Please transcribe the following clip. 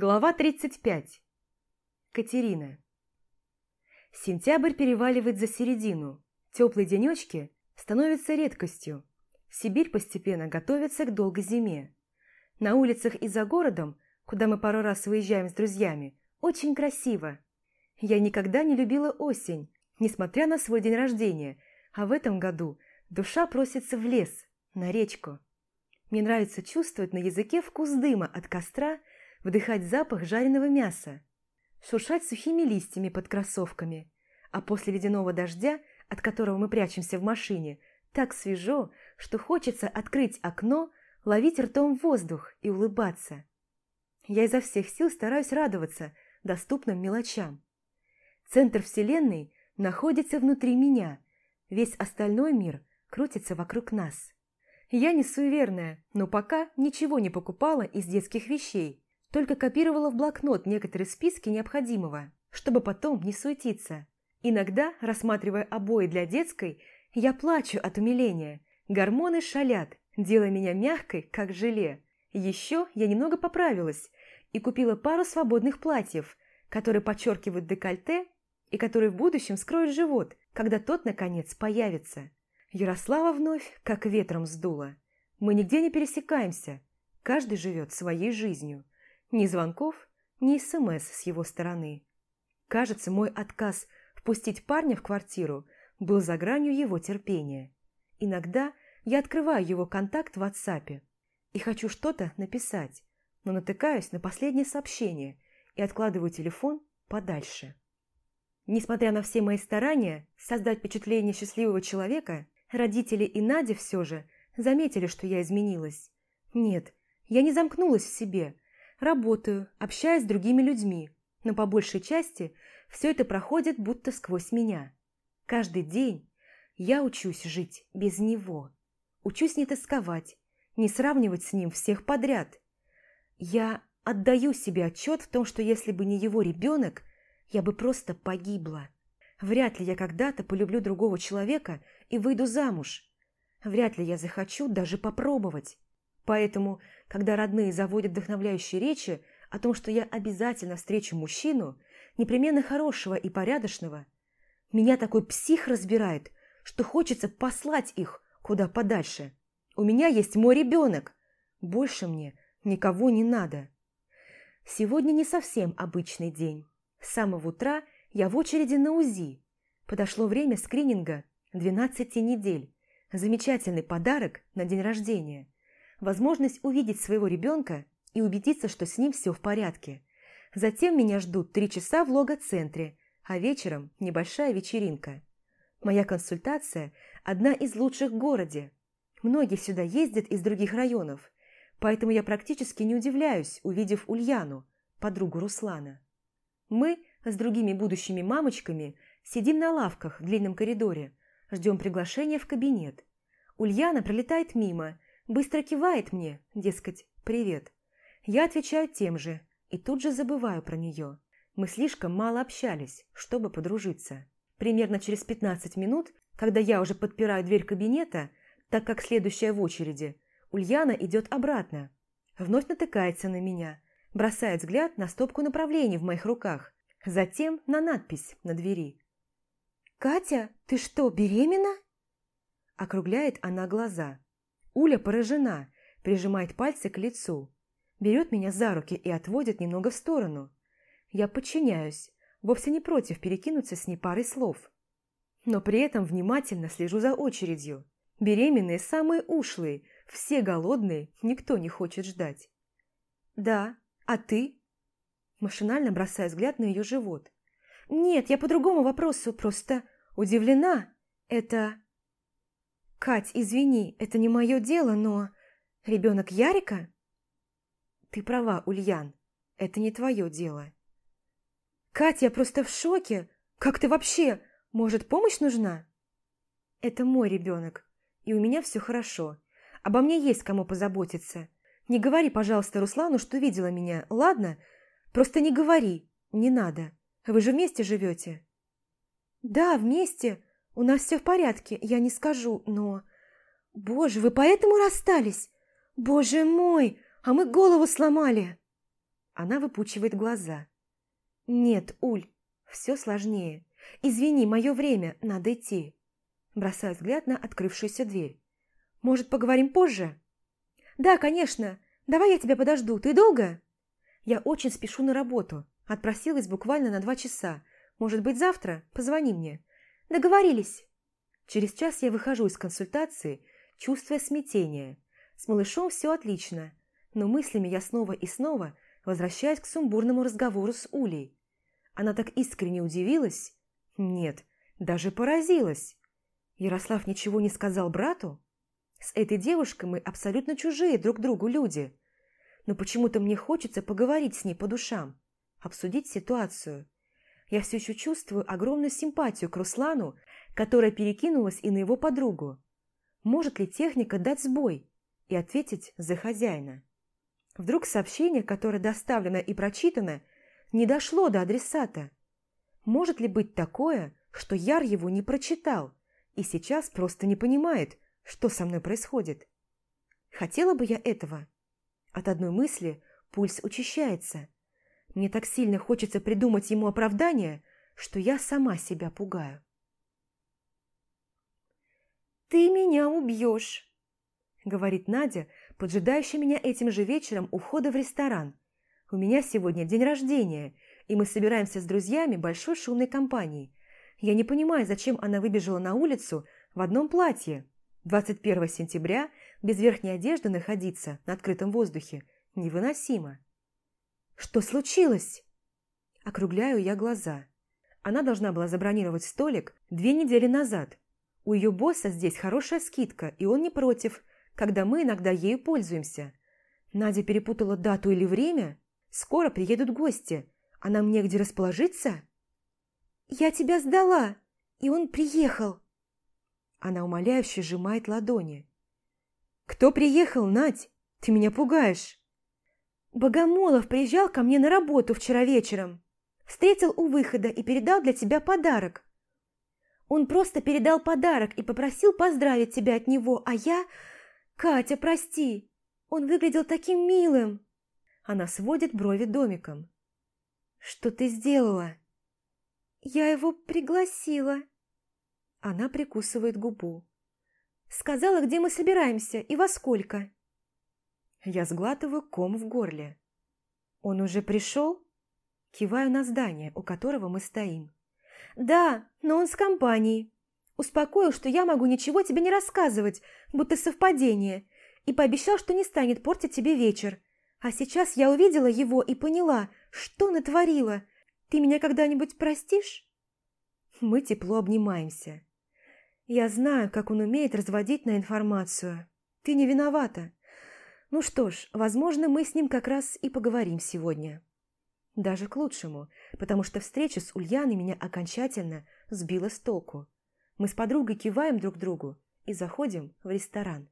Глава 35. Катерина. Сентябрь переваливает за середину. Теплые денечки становятся редкостью. Сибирь постепенно готовится к долгой зиме. На улицах и за городом, куда мы пару раз выезжаем с друзьями, очень красиво. Я никогда не любила осень, несмотря на свой день рождения, а в этом году душа просится в лес, на речку. Мне нравится чувствовать на языке вкус дыма от костра – вдыхать запах жареного мяса, шуршать сухими листьями под кроссовками, а после ледяного дождя, от которого мы прячемся в машине, так свежо, что хочется открыть окно, ловить ртом воздух и улыбаться. Я изо всех сил стараюсь радоваться доступным мелочам. Центр Вселенной находится внутри меня, весь остальной мир крутится вокруг нас. Я не суеверная, но пока ничего не покупала из детских вещей, только копировала в блокнот некоторые списки необходимого, чтобы потом не суетиться. Иногда, рассматривая обои для детской, я плачу от умиления. Гормоны шалят, делая меня мягкой, как желе. Еще я немного поправилась и купила пару свободных платьев, которые подчеркивают декольте и которые в будущем скроют живот, когда тот, наконец, появится. Ярослава вновь как ветром сдуло. Мы нигде не пересекаемся, каждый живет своей жизнью. Ни звонков, ни СМС с его стороны. Кажется, мой отказ впустить парня в квартиру был за гранью его терпения. Иногда я открываю его контакт в WhatsApp и хочу что-то написать, но натыкаюсь на последнее сообщение и откладываю телефон подальше. Несмотря на все мои старания создать впечатление счастливого человека, родители и Надя все же заметили, что я изменилась. Нет, я не замкнулась в себе – Работаю, общаюсь с другими людьми, но по большей части все это проходит будто сквозь меня. Каждый день я учусь жить без него. Учусь не тосковать, не сравнивать с ним всех подряд. Я отдаю себе отчет в том, что если бы не его ребенок, я бы просто погибла. Вряд ли я когда-то полюблю другого человека и выйду замуж. Вряд ли я захочу даже попробовать. Поэтому, когда родные заводят вдохновляющие речи о том, что я обязательно встречу мужчину, непременно хорошего и порядочного, меня такой псих разбирает, что хочется послать их куда подальше. У меня есть мой ребенок. Больше мне никого не надо. Сегодня не совсем обычный день. С самого утра я в очереди на УЗИ. Подошло время скрининга 12 недель. Замечательный подарок на день рождения возможность увидеть своего ребенка и убедиться, что с ним все в порядке. Затем меня ждут три часа в лого-центре, а вечером небольшая вечеринка. Моя консультация – одна из лучших в городе. Многие сюда ездят из других районов, поэтому я практически не удивляюсь, увидев Ульяну, подругу Руслана. Мы с другими будущими мамочками сидим на лавках в длинном коридоре, ждем приглашения в кабинет. Ульяна пролетает мимо Быстро кивает мне, дескать, привет. Я отвечаю тем же и тут же забываю про нее. Мы слишком мало общались, чтобы подружиться. Примерно через 15 минут, когда я уже подпираю дверь кабинета, так как следующая в очереди, Ульяна идет обратно. Вновь натыкается на меня, бросает взгляд на стопку направлений в моих руках, затем на надпись на двери. «Катя, ты что, беременна?» Округляет она глаза. Уля поражена, прижимает пальцы к лицу, берет меня за руки и отводит немного в сторону. Я подчиняюсь, вовсе не против перекинуться с ней парой слов. Но при этом внимательно слежу за очередью. Беременные самые ушлые, все голодные, никто не хочет ждать. «Да, а ты?» Машинально бросая взгляд на ее живот. «Нет, я по другому вопросу, просто удивлена. Это...» «Кать, извини, это не мое дело, но... Ребенок Ярика?» «Ты права, Ульян, это не твое дело». «Катя, я просто в шоке! Как ты вообще? Может, помощь нужна?» «Это мой ребенок, и у меня все хорошо. Обо мне есть кому позаботиться. Не говори, пожалуйста, Руслану, что видела меня, ладно? Просто не говори, не надо. Вы же вместе живете?» «Да, вместе. У нас все в порядке, я не скажу, но... Боже, вы поэтому расстались? Боже мой, а мы голову сломали!» Она выпучивает глаза. «Нет, Уль, все сложнее. Извини, мое время, надо идти». Бросаю взгляд на открывшуюся дверь. «Может, поговорим позже?» «Да, конечно. Давай я тебя подожду. Ты долго?» «Я очень спешу на работу. Отпросилась буквально на два часа. Может быть, завтра? Позвони мне». «Договорились». Через час я выхожу из консультации, чувствуя смятение. С малышом все отлично, но мыслями я снова и снова возвращаюсь к сумбурному разговору с Улей. Она так искренне удивилась. Нет, даже поразилась. Ярослав ничего не сказал брату? С этой девушкой мы абсолютно чужие друг другу люди. Но почему-то мне хочется поговорить с ней по душам, обсудить ситуацию. Я все еще чувствую огромную симпатию к Руслану, которая перекинулась и на его подругу. Может ли техника дать сбой и ответить за хозяина? Вдруг сообщение, которое доставлено и прочитано, не дошло до адресата? Может ли быть такое, что Яр его не прочитал и сейчас просто не понимает, что со мной происходит? Хотела бы я этого? От одной мысли пульс учащается. Мне так сильно хочется придумать ему оправдание, что я сама себя пугаю. «Ты меня убьешь», — говорит Надя, поджидающая меня этим же вечером у входа в ресторан. «У меня сегодня день рождения, и мы собираемся с друзьями большой шумной компанией. Я не понимаю, зачем она выбежала на улицу в одном платье. 21 сентября без верхней одежды находиться на открытом воздухе невыносимо. «Что случилось?» Округляю я глаза. Она должна была забронировать столик две недели назад. У ее босса здесь хорошая скидка, и он не против, когда мы иногда ею пользуемся. Надя перепутала дату или время? Скоро приедут гости. А нам негде расположиться? «Я тебя сдала, и он приехал!» Она умоляюще сжимает ладони. «Кто приехал, Надь? Ты меня пугаешь!» Богомолов приезжал ко мне на работу вчера вечером. Встретил у выхода и передал для тебя подарок. Он просто передал подарок и попросил поздравить тебя от него, а я... Катя, прости, он выглядел таким милым. Она сводит брови домиком. Что ты сделала? Я его пригласила. Она прикусывает губу. Сказала, где мы собираемся и во сколько. Я сглатываю ком в горле. «Он уже пришел?» Киваю на здание, у которого мы стоим. «Да, но он с компанией. Успокоил, что я могу ничего тебе не рассказывать, будто совпадение, и пообещал, что не станет портить тебе вечер. А сейчас я увидела его и поняла, что натворила. Ты меня когда-нибудь простишь?» Мы тепло обнимаемся. Я знаю, как он умеет разводить на информацию. Ты не виновата. Ну что ж, возможно, мы с ним как раз и поговорим сегодня. Даже к лучшему, потому что встреча с Ульяной меня окончательно сбила с толку. Мы с подругой киваем друг другу и заходим в ресторан.